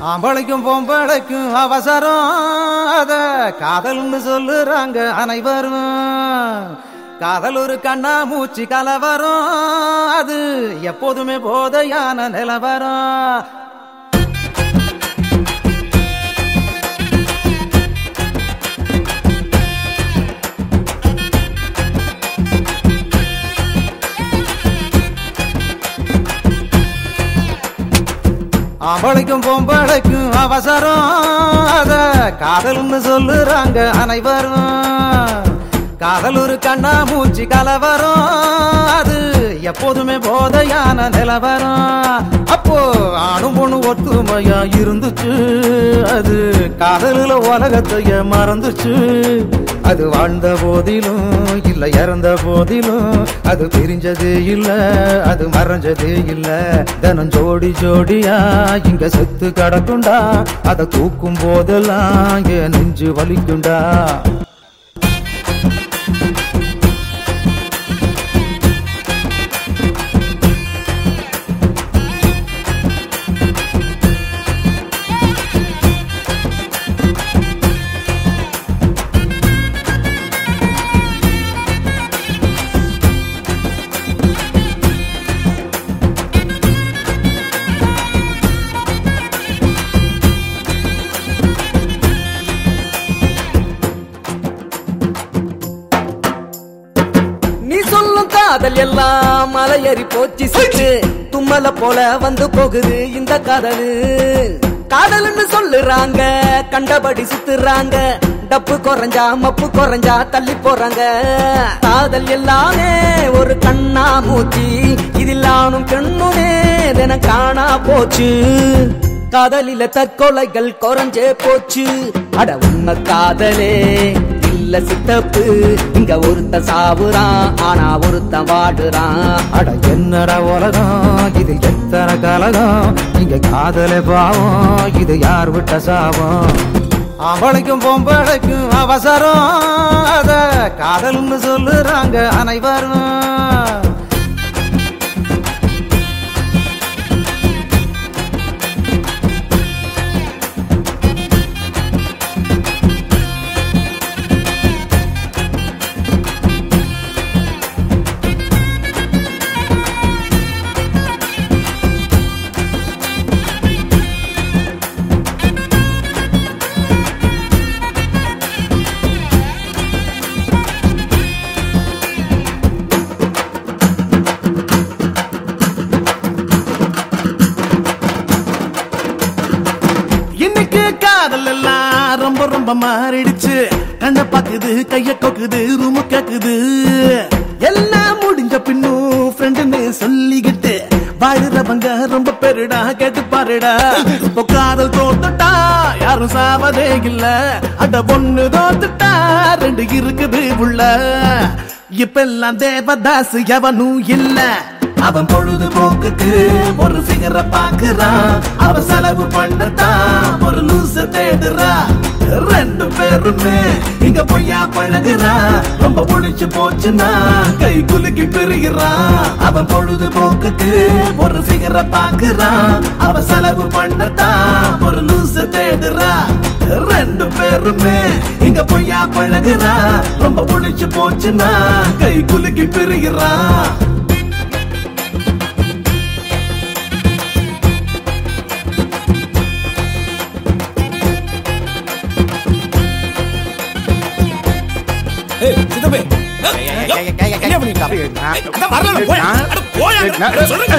ஆம்பளைக்கும் பொம்பளைக்கும் அவசரம். அத காதல்னு சொல்லுறாங்க அனைவரும். காதல் ஒரு கண்ணா மூச்சு கலவரம். அது எப்போதுமே போதையான நிலவரம். ஆம்பளைக்கும் பொம்பளைக்கும் அவசரம். அத காதல்னு சொல்லுறாங்க அனைவரும். காதல் ஒரு கண்ணா மூச்சு கலவரம். அது எப்போதுமே போதையான நிலவரம். அப்போ ஆணும் பொண்ணு ஒத்துமையா இருந்துச்சு. அது காதலில் உலகத்தைய மறந்துச்சு. அது வாழ்ந்த போதிலும் இல்ல இறந்த போதிலும். அது பிரிஞ்சது இல்ல அது மறைஞ்சது இல்ல. தினம் ஜோடி ஜோடியா இங்க செத்து கிடக்குண்டா. அதை தூக்கும் போதெல்லாம் என் நெஞ்சு வலிக்குண்டா. காதல் எல்லாம் மலையேறி போச்சு சிட்டு தும்மல போல வந்து போகுது இந்த காதலு. காதல்னு சொல்லுறாங்க கண்டபடி சுத்துறாங்க. டப்பு குறைஞ்சா மப்பு குறைஞ்சா தள்ளி போறாங்க. காதல் எல்லாமே ஒரு கண்ணா மூச்சி. இதில் ஆணும் பெண்ணுமே தினம் காணா போச்சு. காதலில தற்கொலைகள் குறைஞ்சே போச்சு. அட உன்ன காதலே. இல்ல சித்தப்பு. இங்க ஒருத்த சாவுறான் ஆனா ஒருத்த வாடுறான். அட என்னடா உலகம்? இது எத்தனை கலகம்? இங்க காதல பாவம் இது யார் விட்ட சாபம்? அவளைக்கும் பொம்பளைக்கும் அவசரம். அத காதல்னு சொல்லுறாங்க அனைவரும். ரொம்ப மாறிடுச்சு. கண்ண பாக்குது கைய கொக்குது ரூமு கேக்குது. எல்லாம் முடிஞ்ச பின்னும் ஃப்ரெண்டுன்னு சொல்லிக்கிட்டு வாழ்றவங்க ரொம்ப பெருடா கேட்டு பாருடா. இப்போ காதல் தோத்துட்டா யாரும் சாவதே இல்ல. அட பொண்ணு தோத்துட்டா ரெண்டு இருக்குது உள்ள. இப்பெல்லாம் தேவதாஸ் எவனும் இல்ல. அவன் பொழுதுபோக்குக்கு ஒரு சிகர பாக்குறான். அவன் செலவு பண்ணத்தான் ஒரு லூச தேடுறா பேருமே. இங்க பொய்யா பழகுறா. ரொம்ப புடிச்சு போச்சுன்னா கை குலுக்கி பெறுகிறான் அவன் பொழுதுபோக்குக்கு ஒரு சிகர பாக்குறான் அவன் செலவு பண்ணத்தான் ஒரு லூச தேடுறா. ரெண்டு பேருமே இங்க பொய்யா பழகுறா. ரொம்ப புடிச்சு போச்சுன்னா கை குலுக்கி பெறுகிறான் ஏய், என்ன பண்ணிட்டு வரல, போய். சொல்லுங்க.